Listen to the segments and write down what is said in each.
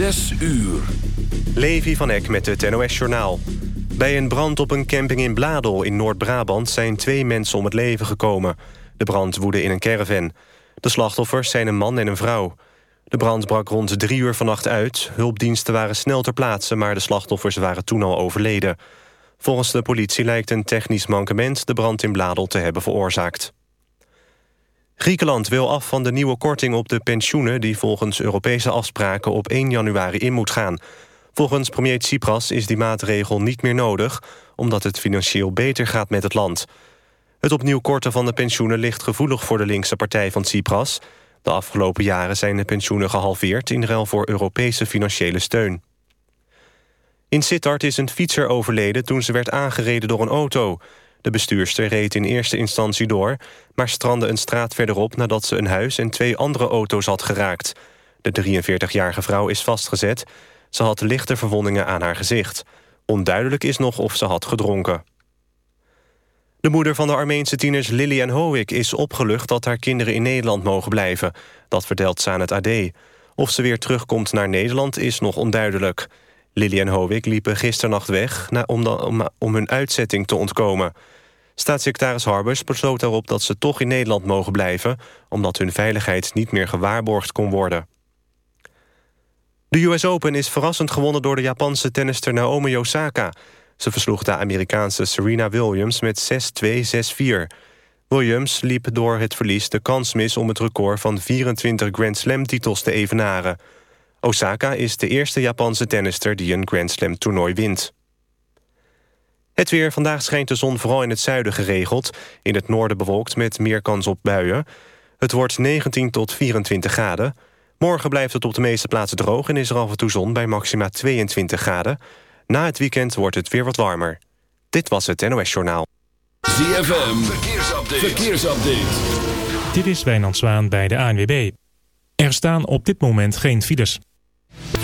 Zes uur. Levi van Eck met het NOS-journaal. Bij een brand op een camping in Bladel in Noord-Brabant... zijn twee mensen om het leven gekomen. De brand woedde in een caravan. De slachtoffers zijn een man en een vrouw. De brand brak rond drie uur vannacht uit. Hulpdiensten waren snel ter plaatse... maar de slachtoffers waren toen al overleden. Volgens de politie lijkt een technisch mankement... de brand in Bladel te hebben veroorzaakt. Griekenland wil af van de nieuwe korting op de pensioenen... die volgens Europese afspraken op 1 januari in moet gaan. Volgens premier Tsipras is die maatregel niet meer nodig... omdat het financieel beter gaat met het land. Het opnieuw korten van de pensioenen ligt gevoelig voor de linkse partij van Tsipras. De afgelopen jaren zijn de pensioenen gehalveerd... in ruil voor Europese financiële steun. In Sittard is een fietser overleden toen ze werd aangereden door een auto... De bestuurster reed in eerste instantie door... maar strandde een straat verderop nadat ze een huis en twee andere auto's had geraakt. De 43-jarige vrouw is vastgezet. Ze had lichte verwondingen aan haar gezicht. Onduidelijk is nog of ze had gedronken. De moeder van de Armeense tieners Lily en Hoek is opgelucht dat haar kinderen in Nederland mogen blijven. Dat vertelt ze aan het AD. Of ze weer terugkomt naar Nederland is nog onduidelijk. Lily en Hovik liepen gisternacht weg om, om, om hun uitzetting te ontkomen. Staatssecretaris Harbers besloot daarop dat ze toch in Nederland mogen blijven... omdat hun veiligheid niet meer gewaarborgd kon worden. De US Open is verrassend gewonnen door de Japanse tennister Naomi Osaka. Ze versloeg de Amerikaanse Serena Williams met 6-2, 6-4. Williams liep door het verlies de kans mis om het record van 24 Grand Slam-titels te evenaren... Osaka is de eerste Japanse tennister die een Grand Slam toernooi wint. Het weer. Vandaag schijnt de zon vooral in het zuiden geregeld. In het noorden bewolkt met meer kans op buien. Het wordt 19 tot 24 graden. Morgen blijft het op de meeste plaatsen droog... en is er af en toe zon bij maxima 22 graden. Na het weekend wordt het weer wat warmer. Dit was het NOS Journaal. ZFM. Verkeersupdate. Verkeersupdate. Dit is Wijnand Zwaan bij de ANWB. Er staan op dit moment geen files.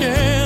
it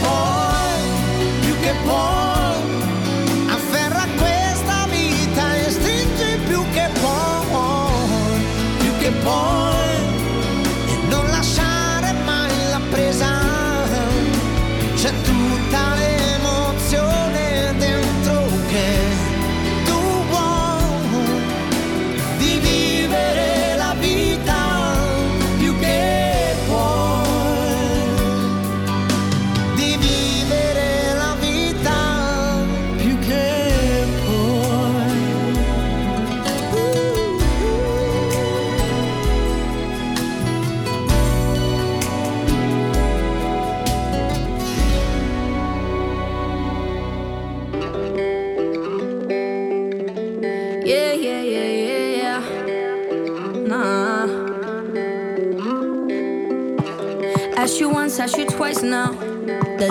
boy, you get born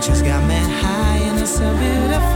just got me high and it's so beautiful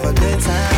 have a good time.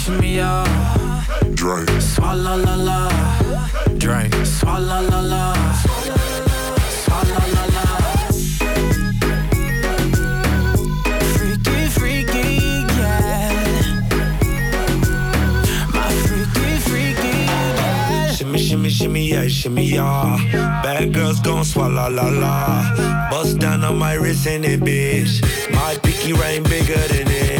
Shimmy, yeah. Drink, swalla la la. Drink, swalla la la. Swalla la la. Freaky, freaky, yeah. My freaky, freaky, yeah. Shimmy, shimmy, shimmy, yeah, shimmy, yeah. Bad girls gon' swallow la la. Bust down on my wrist and it, bitch. My pinky ring bigger than this.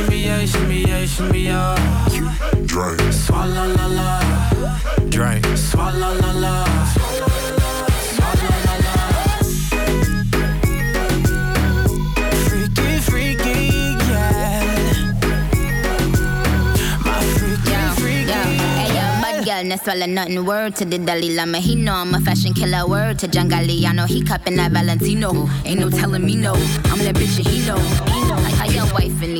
Shimmy, shimmy, yeah, shimmy, yeah, shimmy, yeah. Drink, swalla la la. Drink, swalla la la. Swalla la la. Freaky, freaky, yeah. My freaky, freaky. hey yo, bad girl, no swallow nothing. Word to the Dalai Lama, he know I'm a fashion killer. Word to John Galliano, he cupping that Valentino. Ain't no telling me no, I'm that bitch and he know. He know. How your wife in these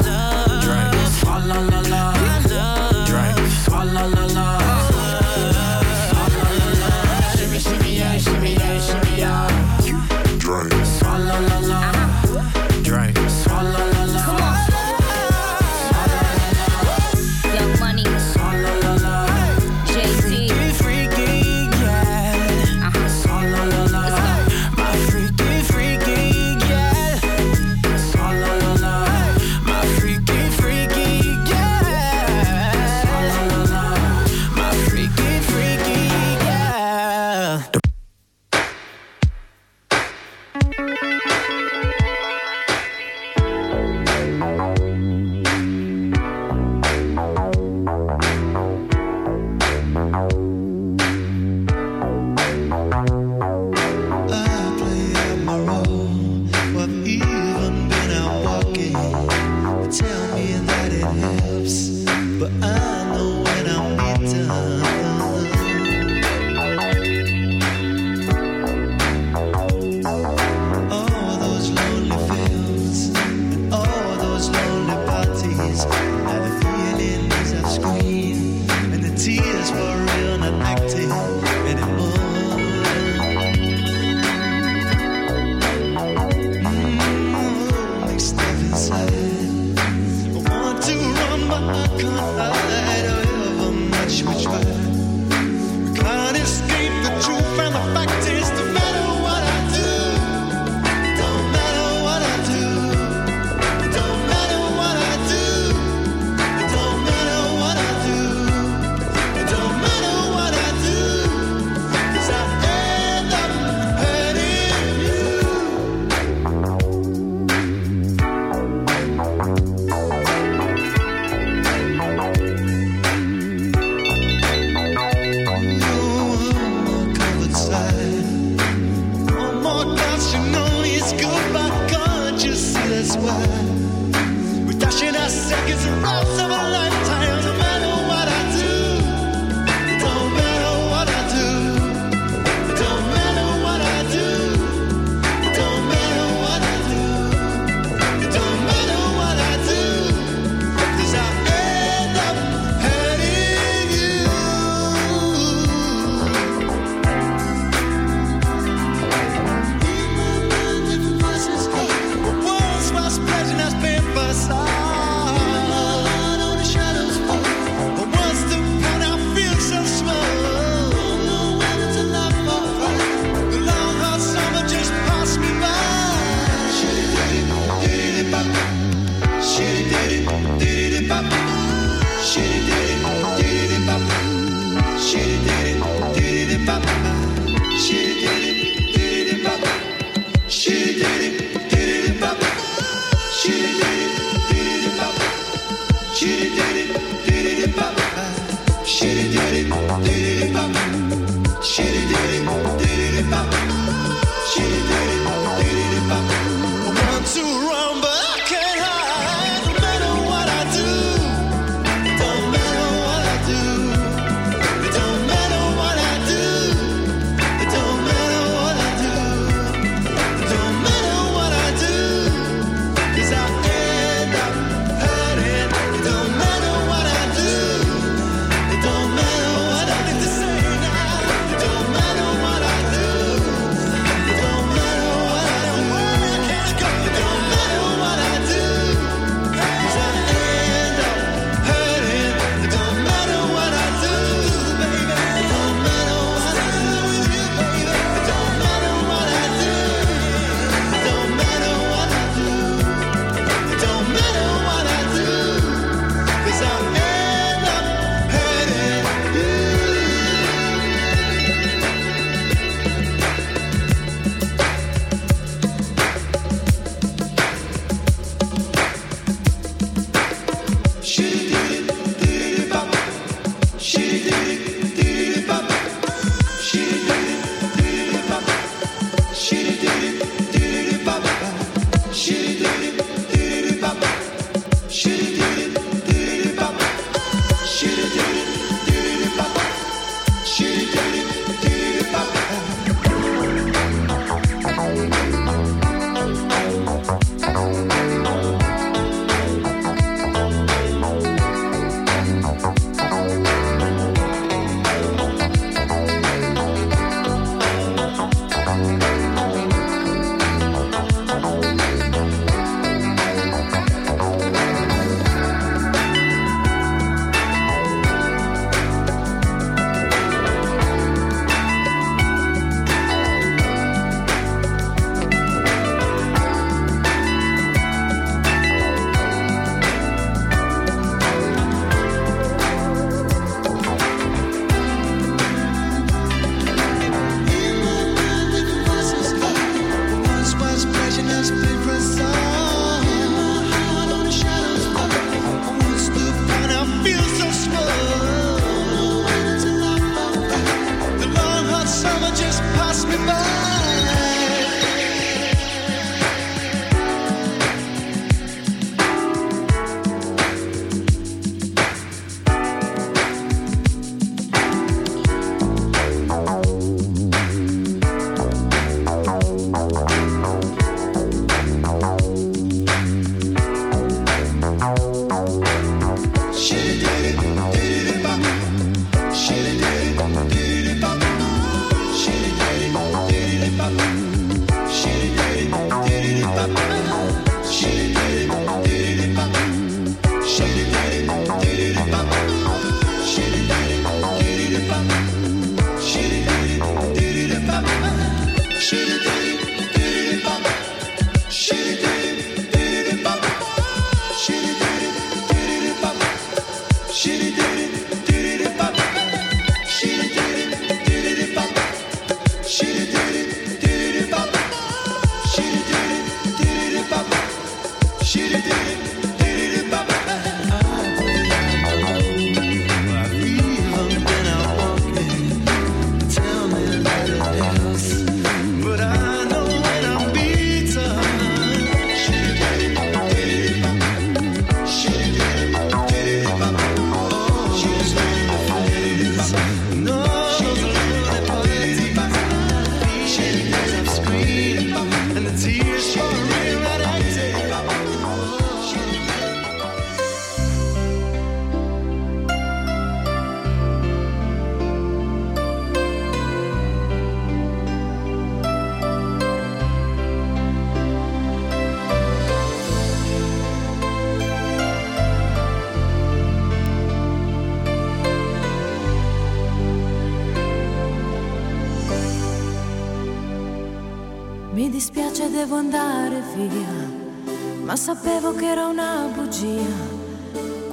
Once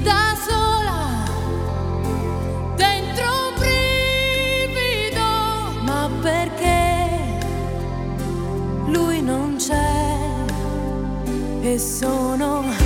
da sola, dentro un brivido, ma perché lui non c'è? E sono...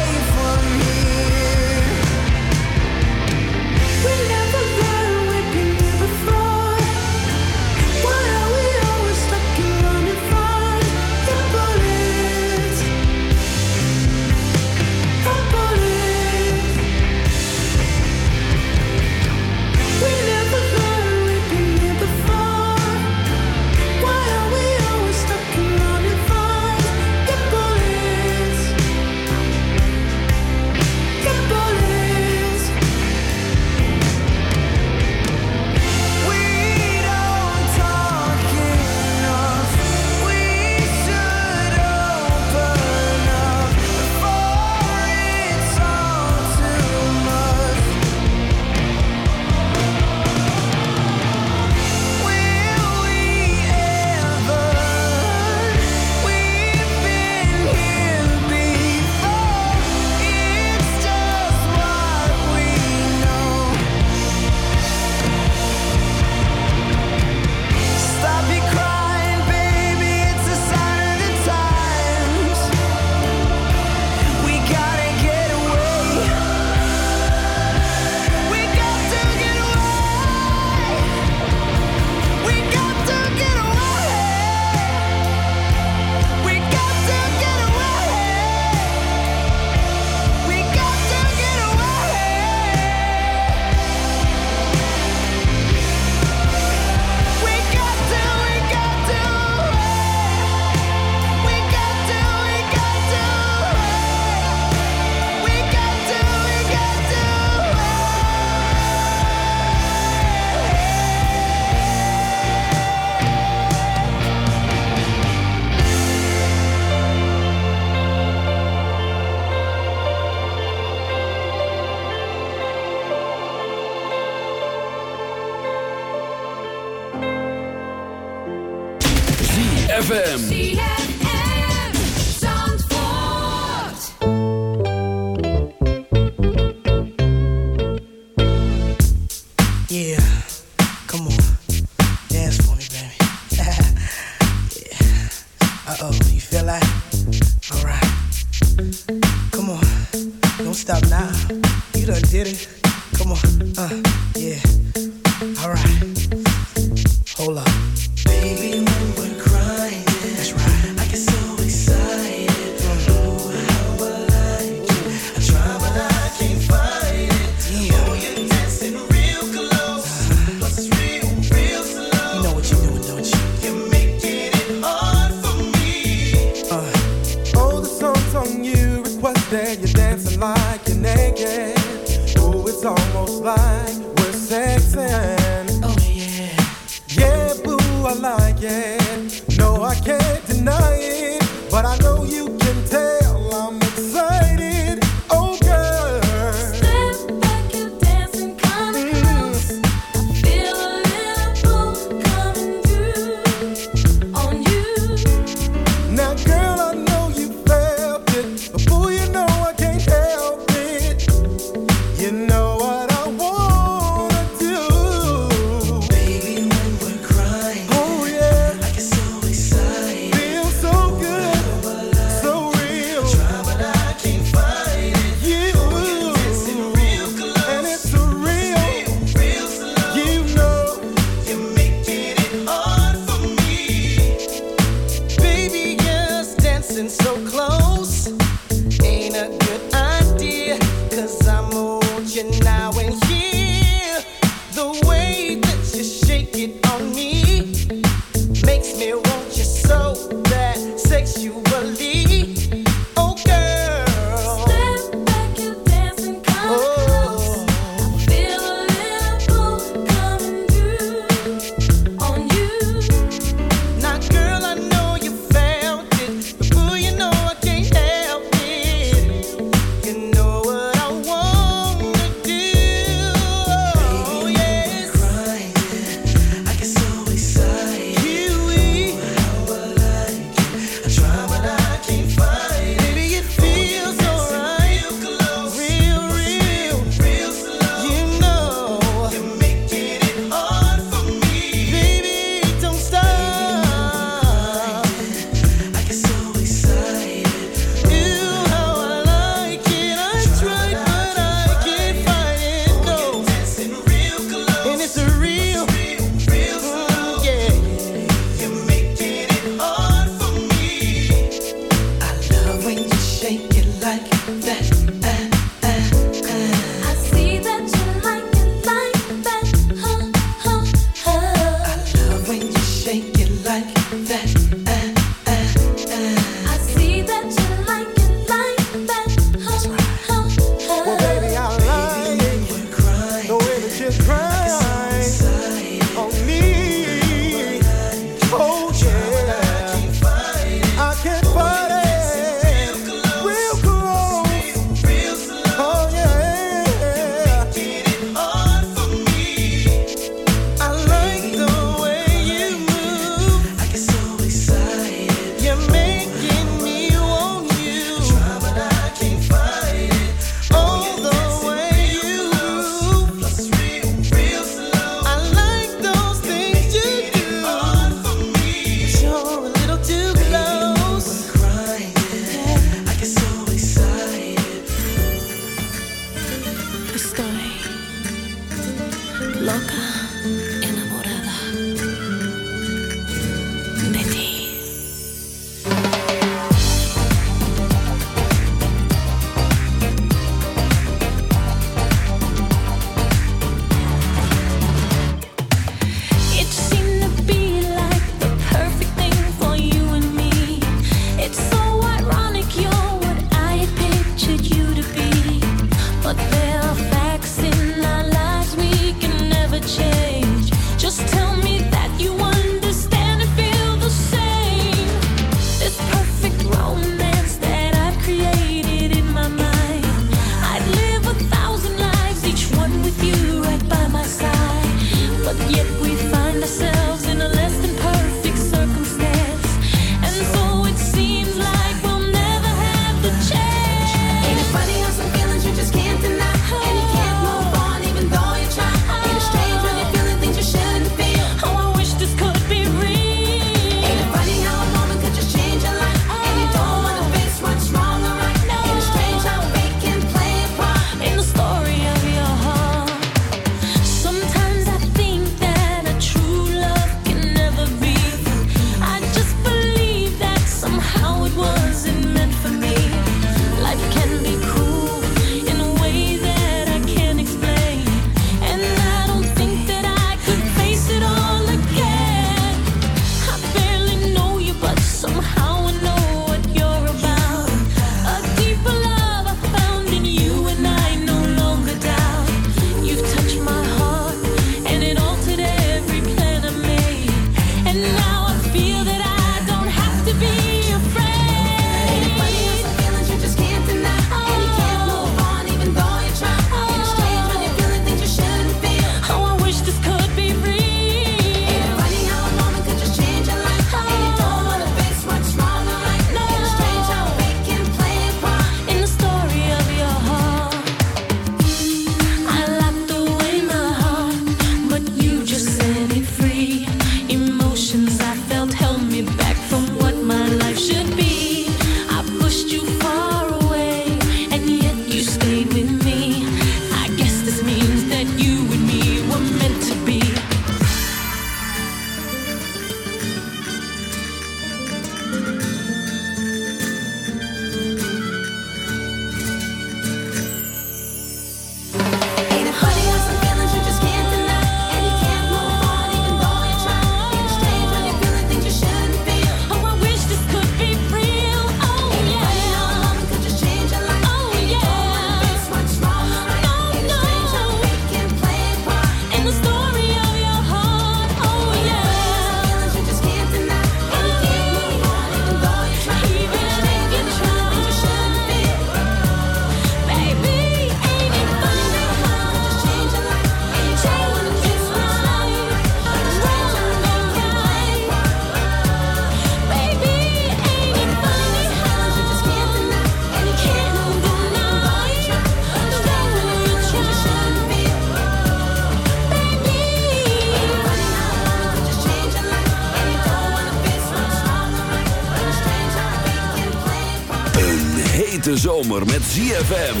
zomer met ZFM.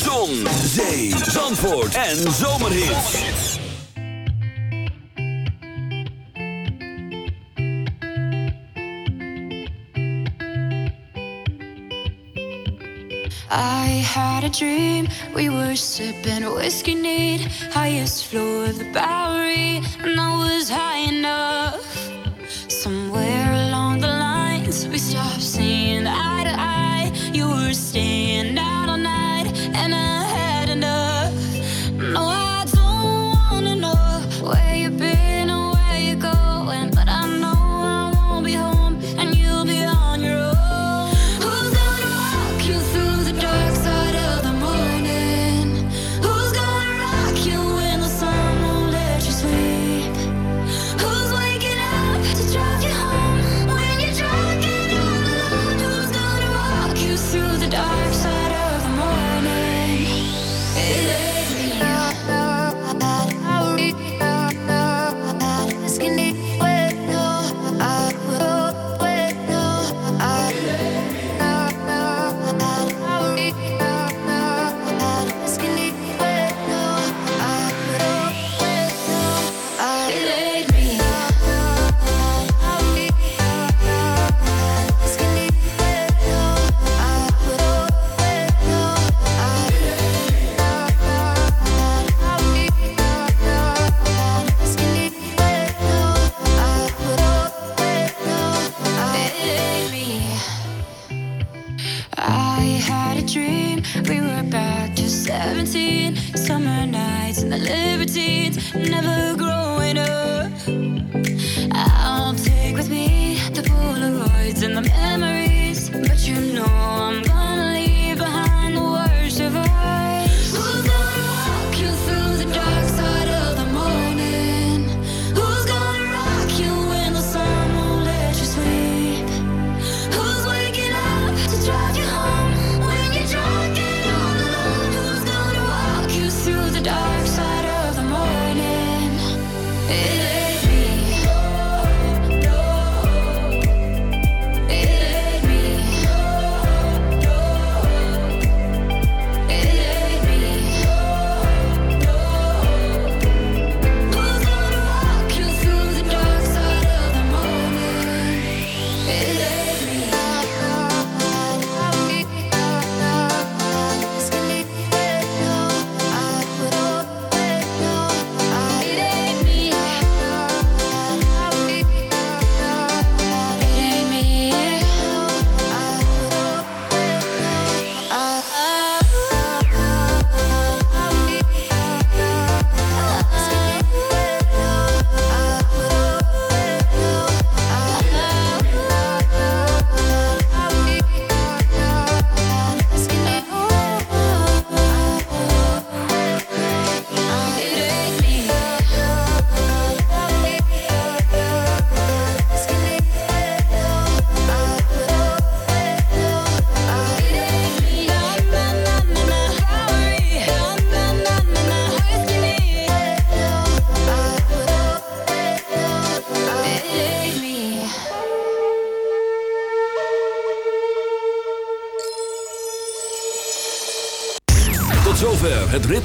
Zon, zee, zandvoort en zomerhits. I had a dream, we were sipping whiskey neat Highest floor of the Bowery, and I was high enough Somewhere